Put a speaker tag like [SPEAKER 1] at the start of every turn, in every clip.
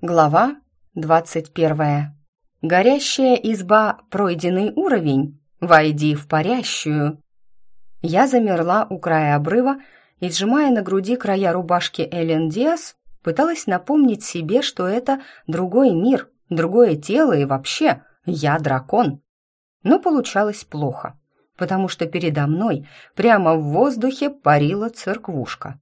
[SPEAKER 1] Глава двадцать первая. Горящая изба пройденный уровень. Войди в парящую. Я замерла у края обрыва и, сжимая на груди края рубашки Эллен Диас, пыталась напомнить себе, что это другой мир, другое тело и вообще я дракон. Но получалось плохо, потому что передо мной прямо в воздухе парила церквушка.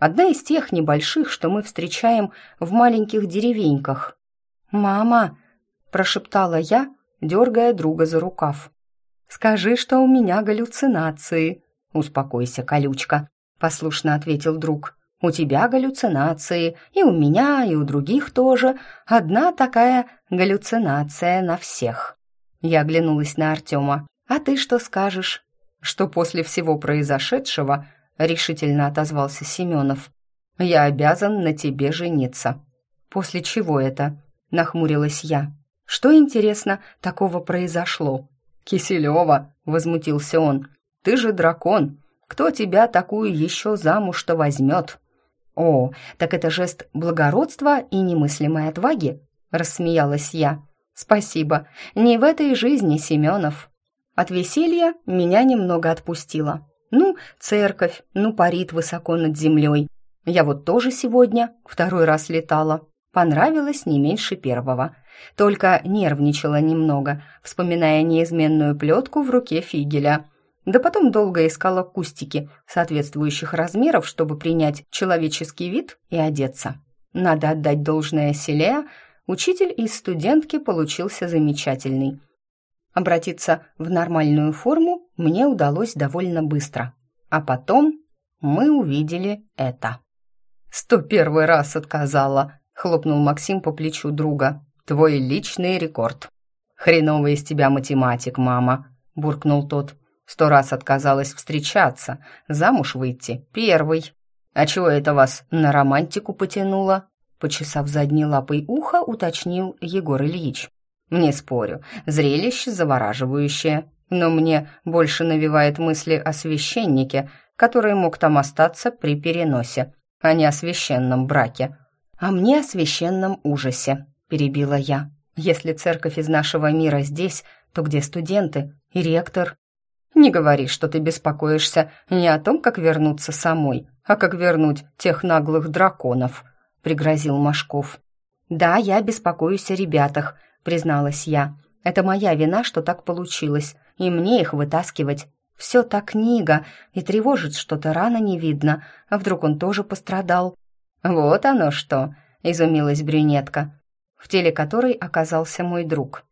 [SPEAKER 1] Одна из тех небольших, что мы встречаем в маленьких деревеньках. «Мама!» – прошептала я, дергая друга за рукав. «Скажи, что у меня галлюцинации». «Успокойся, колючка», – послушно ответил друг. «У тебя галлюцинации, и у меня, и у других тоже. Одна такая галлюцинация на всех». Я оглянулась на Артема. «А ты что скажешь?» «Что после всего произошедшего решительно отозвался Семенов. «Я обязан на тебе жениться». «После чего это?» – нахмурилась я. «Что, интересно, такого произошло?» «Киселева!» – возмутился он. «Ты же дракон! Кто тебя такую еще замуж-то возьмет?» «О, так это жест благородства и немыслимой отваги?» – рассмеялась я. «Спасибо. Не в этой жизни, Семенов». От веселья меня немного отпустило. Ну, церковь, ну, парит высоко над землей. Я вот тоже сегодня второй раз летала. Понравилось не меньше первого. Только нервничала немного, вспоминая неизменную плетку в руке фигеля. Да потом долго искала кустики соответствующих размеров, чтобы принять человеческий вид и одеться. Надо отдать должное Селея, учитель из студентки получился замечательный. Обратиться в нормальную форму мне удалось довольно быстро. А потом мы увидели это. «Сто первый раз отказала», — хлопнул Максим по плечу друга. «Твой личный рекорд». «Хреновый из тебя математик, мама», — буркнул тот. «Сто раз отказалась встречаться, замуж выйти первый». «А чего это вас на романтику потянуло?» Почесав задней лапой ухо, уточнил Егор Ильич. Не спорю, зрелище завораживающее, но мне больше навевает мысли о священнике, который мог там остаться при переносе, а не о священном браке. А мне о священном ужасе, перебила я. Если церковь из нашего мира здесь, то где студенты и ректор? Не говори, что ты беспокоишься не о том, как вернуться самой, а как вернуть тех наглых драконов, пригрозил Машков. Да, я беспокоюсь о ребятах, призналась я. «Это моя вина, что так получилось, и мне их вытаскивать. Все та книга, и тревожит что-то рано не видно, а вдруг он тоже пострадал?» «Вот оно что!» — изумилась брюнетка, в теле которой оказался мой друг.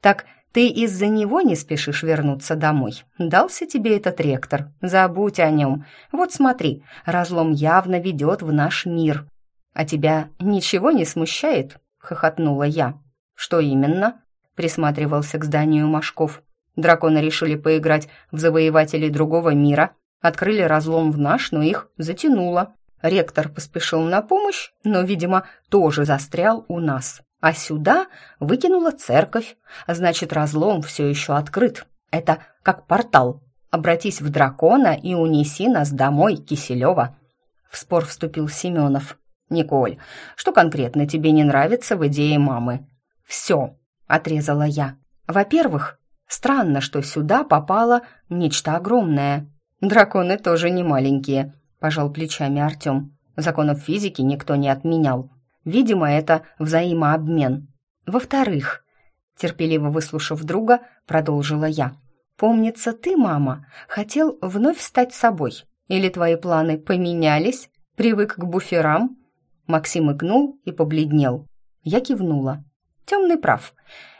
[SPEAKER 1] «Так ты из-за него не спешишь вернуться домой? Дался тебе этот ректор? Забудь о нем. Вот смотри, разлом явно ведет в наш мир. А тебя ничего не смущает?» — хохотнула я. «Что именно?» — присматривался к зданию Машков. «Драконы решили поиграть в завоевателей другого мира, открыли разлом в наш, но их затянуло. Ректор поспешил на помощь, но, видимо, тоже застрял у нас. А сюда выкинула церковь, значит, разлом все еще открыт. Это как портал. Обратись в дракона и унеси нас домой, Киселева». В спор вступил Семенов. «Николь, что конкретно тебе не нравится в идее мамы?» «Все», — отрезала я. «Во-первых, странно, что сюда попало нечто огромное. Драконы тоже не маленькие», — пожал плечами Артем. «Законов физики никто не отменял. Видимо, это взаимообмен. Во-вторых, терпеливо выслушав друга, продолжила я. «Помнится, ты, мама, хотел вновь стать собой. Или твои планы поменялись? Привык к буферам?» Максим икнул и побледнел. Я кивнула. Темный прав.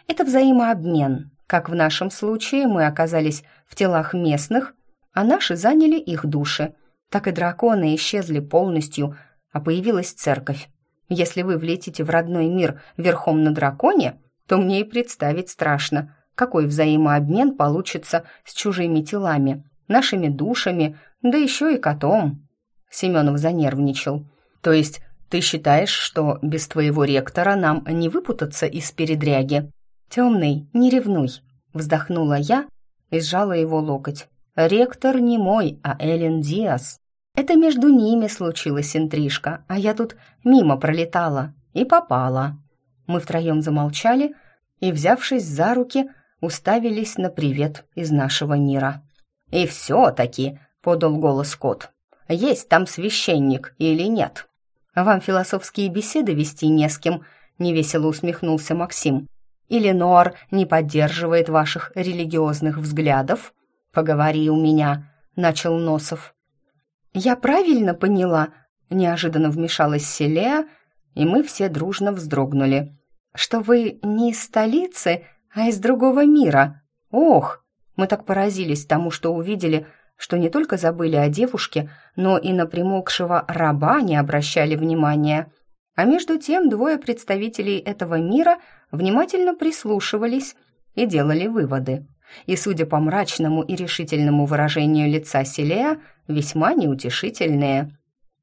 [SPEAKER 1] Это взаимообмен. Как в нашем случае мы оказались в телах местных, а наши заняли их души. Так и драконы исчезли полностью, а появилась церковь. Если вы влетите в родной мир верхом на драконе, то мне и представить страшно, какой взаимообмен получится с чужими телами, нашими душами, да еще и котом. Семенов занервничал. То есть ты считаешь, что без твоего ректора нам не выпутаться из передряги? Темный, не ревнуй, вздохнула я и сжала его локоть. Ректор не мой, а Эллен Диас. Это между ними случилась интрижка, а я тут мимо пролетала. и попала». Мы втроем замолчали и, взявшись за руки, уставились на привет из нашего мира. «И все-таки», — подал голос кот, — «есть там священник или нет?» «Вам философские беседы вести не с кем», — невесело усмехнулся Максим. «Или Нор не поддерживает ваших религиозных взглядов?» «Поговори у меня», — начал Носов. «Я правильно поняла?» — неожиданно вмешалась Селея, и мы все дружно вздрогнули что вы не из столицы, а из другого мира. Ох, мы так поразились тому, что увидели, что не только забыли о девушке, но и на примолкшего раба не обращали внимания. А между тем двое представителей этого мира внимательно прислушивались и делали выводы. И, судя по мрачному и решительному выражению лица Селея, весьма неутешительные.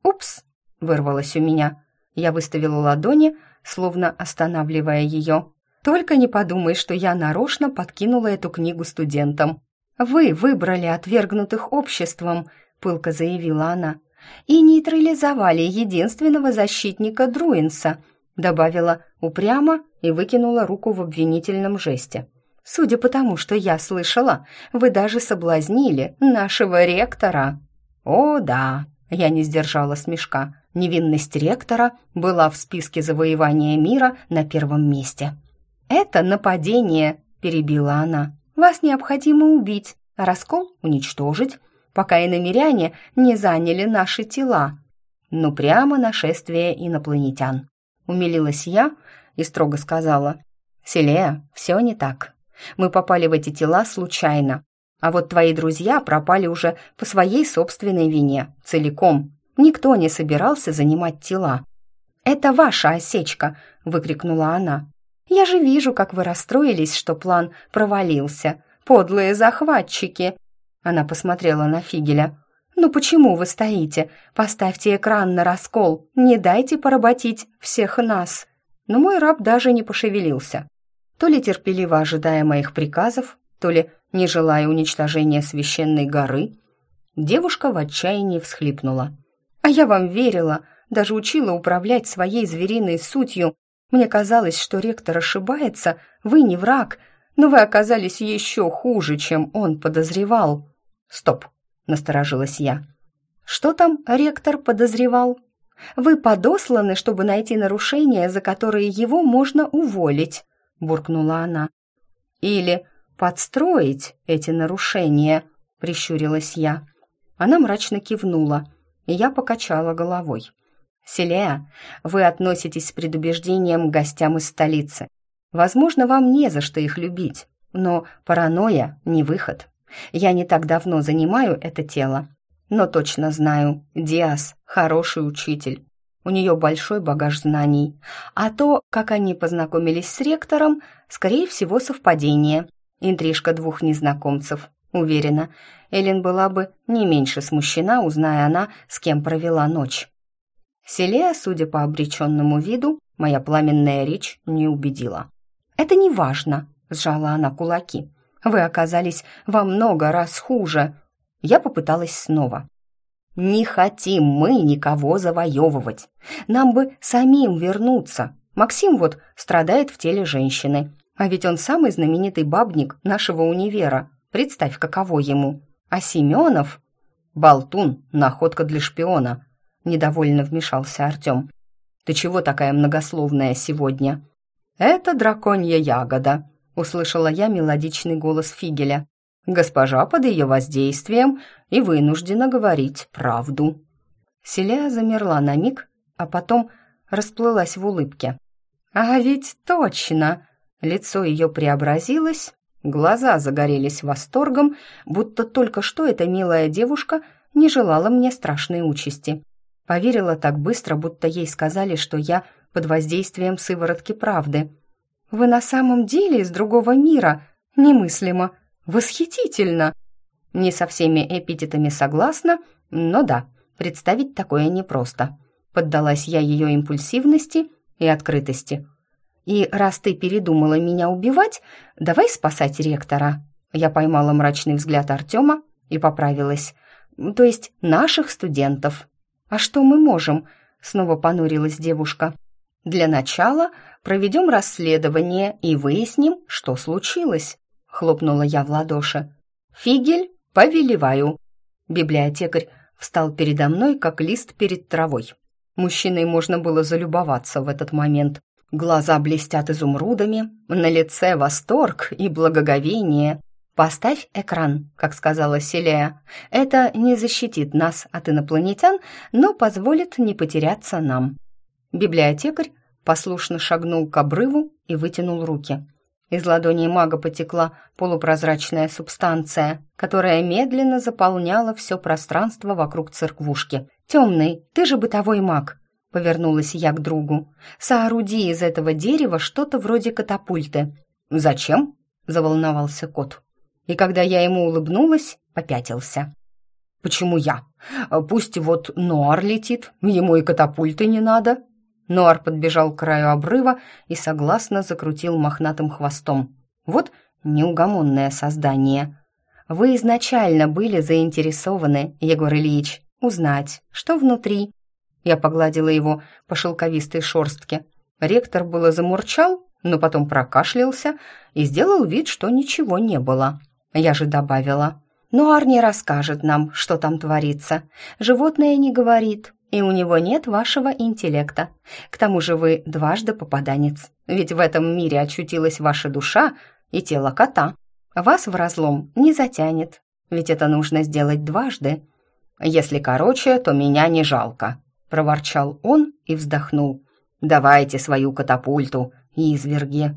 [SPEAKER 1] «Упс!» — вырвалось у меня. Я выставила ладони, словно останавливая ее. «Только не подумай, что я нарочно подкинула эту книгу студентам. Вы выбрали отвергнутых обществом», — пылко заявила она, «и нейтрализовали единственного защитника Друинса», добавила упрямо и выкинула руку в обвинительном жесте. «Судя по тому, что я слышала, вы даже соблазнили нашего ректора». «О, да», — я не сдержала смешка, Невинность ректора была в списке завоевания мира на первом месте. «Это нападение», — перебила она. «Вас необходимо убить, а раскол уничтожить, пока иномиряне не заняли наши тела». «Ну, прямо нашествие инопланетян», — умилилась я и строго сказала. «Селея, все не так. Мы попали в эти тела случайно, а вот твои друзья пропали уже по своей собственной вине, целиком, Никто не собирался занимать тела. «Это ваша осечка!» — выкрикнула она. «Я же вижу, как вы расстроились, что план провалился. Подлые захватчики!» Она посмотрела на Фигеля. «Ну почему вы стоите? Поставьте экран на раскол. Не дайте поработить всех нас!» Но мой раб даже не пошевелился. То ли терпеливо ожидая моих приказов, то ли не желая уничтожения священной горы, девушка в отчаянии всхлипнула. А я вам верила, даже учила управлять своей звериной сутью. Мне казалось, что ректор ошибается, вы не враг, но вы оказались еще хуже, чем он подозревал. Стоп, насторожилась я. Что там ректор подозревал? Вы подосланы, чтобы найти нарушения, за которые его можно уволить, буркнула она. Или подстроить эти нарушения, прищурилась я. Она мрачно кивнула и я покачала головой. «Селея, вы относитесь с предубеждением к гостям из столицы. Возможно, вам не за что их любить, но паранойя — не выход. Я не так давно занимаю это тело, но точно знаю, Диас — хороший учитель. У нее большой багаж знаний. А то, как они познакомились с ректором, скорее всего, совпадение. Интрижка двух незнакомцев. Уверена, Элин была бы не меньше смущена, узная она, с кем провела ночь. Селея, судя по обреченному виду, моя пламенная речь не убедила. «Это не важно», — сжала она кулаки. «Вы оказались во много раз хуже». Я попыталась снова. «Не хотим мы никого завоевывать. Нам бы самим вернуться. Максим вот страдает в теле женщины. А ведь он самый знаменитый бабник нашего универа. Представь, каково ему. А Семенов... Болтун, находка для шпиона. Недовольно вмешался Артем. Ты чего такая многословная сегодня? Это драконья ягода, услышала я мелодичный голос Фигеля. Госпожа под ее воздействием и вынуждена говорить правду. Селия замерла на миг, а потом расплылась в улыбке. «А ведь точно!» Лицо ее преобразилось, Глаза загорелись восторгом, будто только что эта милая девушка не желала мне страшной участи. Поверила так быстро, будто ей сказали, что я под воздействием сыворотки правды. «Вы на самом деле из другого мира? Немыслимо! Восхитительно!» Не со всеми эпитетами согласна, но да, представить такое непросто. Поддалась я ее импульсивности и открытости. И раз ты передумала меня убивать, давай спасать ректора». Я поймала мрачный взгляд Артема и поправилась. «То есть наших студентов». «А что мы можем?» — снова понурилась девушка. Для начала проведем расследование и выясним, что случилось», — хлопнула я в ладоши. «Фигель, повелеваю». Библиотекарь встал передо мной, как лист перед травой. Мужчиной можно было залюбоваться в этот момент. Глаза блестят изумрудами, на лице восторг и благоговение. «Поставь экран», как сказала Селия. «Это не защитит нас от инопланетян, но позволит не потеряться нам». Библиотекарь послушно шагнул к обрыву и вытянул руки. Из ладони мага потекла полупрозрачная субстанция, которая медленно заполняла все пространство вокруг церквушки. «Темный, ты же бытовой маг!» — повернулась я к другу. «Сооруди из этого дерева что-то вроде катапульты». «Зачем?» — заволновался кот. И когда я ему улыбнулась, попятился. «Почему я? Пусть вот Нуар летит, ему и катапульты не надо», Нуар подбежал к краю обрыва и согласно закрутил мохнатым хвостом. Вот неугомонное создание. Вы изначально были заинтересованы, Егор Ильич, узнать, что внутри. Я погладила его по шелковистой шорстке. Ректор было замурчал, но потом прокашлялся и сделал вид, что ничего не было. Я же добавила. «Нуар не расскажет нам, что там творится. Животное не говорит, и у него нет вашего интеллекта. К тому же вы дважды попаданец, ведь в этом мире очутилась ваша душа и тело кота. Вас в разлом не затянет, ведь это нужно сделать дважды. Если короче, то меня не жалко», — проворчал он и вздохнул. «Давайте свою катапульту, изверги».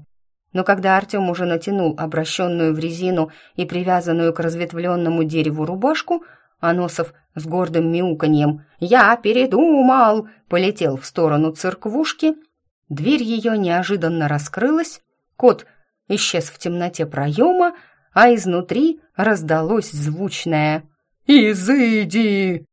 [SPEAKER 1] Но когда Артем уже натянул обращенную в резину и привязанную к разветвленному дереву рубашку, Аносов с гордым мяуканьем «Я передумал!» полетел в сторону церквушки. Дверь ее неожиданно раскрылась, кот исчез в темноте проема, а изнутри раздалось звучное «Изыди!»